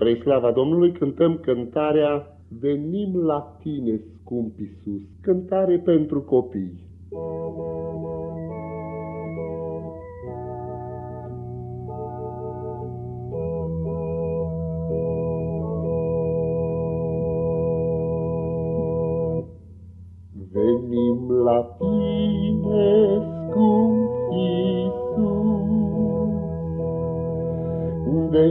Spre slava Domnului cântăm cântarea Venim la tine, scump Iisus, cântare pentru copii. Venim la tine,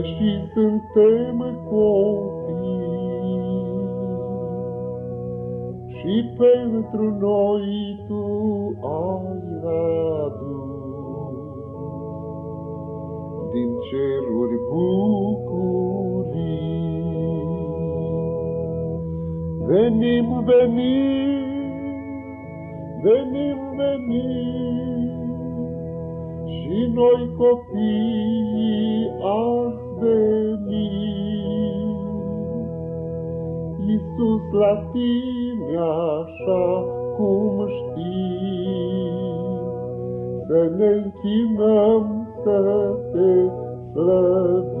deși suntem copii. Și pentru noi Tu ai adus din ceruri bucurii. Venim, venim, venim, venim, și noi copii azi venim. Iisus la tine așa cum știi, să ne închinăm să te slăvim.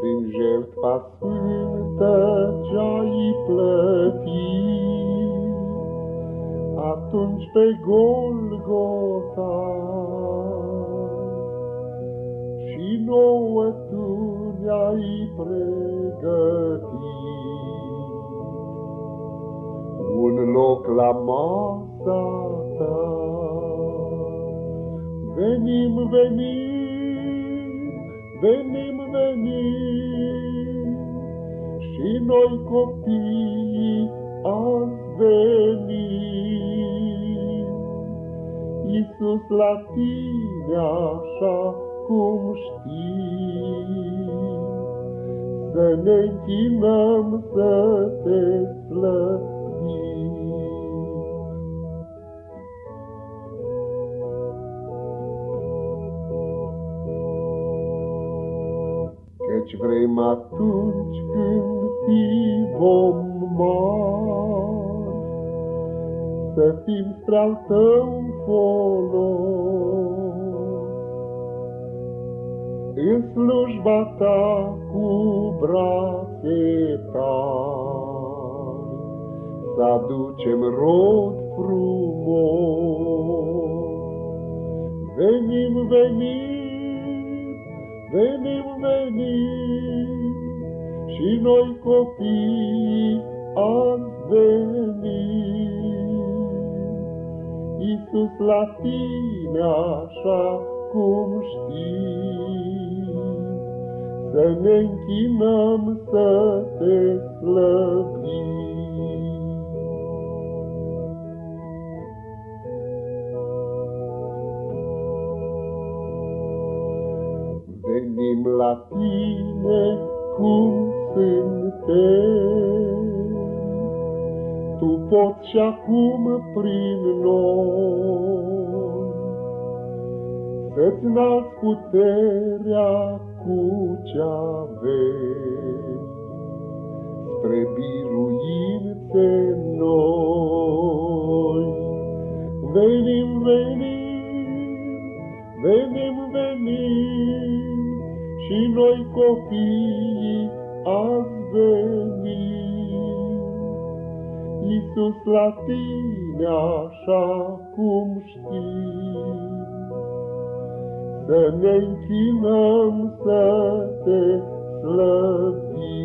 Prin jertfa sfântă ce-ai plătit, atunci pe Golgota, și nouă tu ne-ai pregătit un loc la masa ta. Venim, venim, venim, venim, și noi copii azi venim. Iisus la tine așa cum știi, să ne închinăm să te slăvim. Căci vrem atunci când fi vom mari, să fim spre-al tău folos. În slujba ta cu brațe tari, să aducem rod frumos. Venim, venim, venim, venim, și noi copii Iisus la tine așa cum știi, să ne închinăm să te slăvim. Venim la tine cum suntem, Tu poți și acum prin noi Să-ți înalți puterea cu ce avem Spre biruințe noi. Venim, venim, venim, venim, și noi copii azi venim. Iisus la tine așa cum știi, să ne închinăm să te slăvim.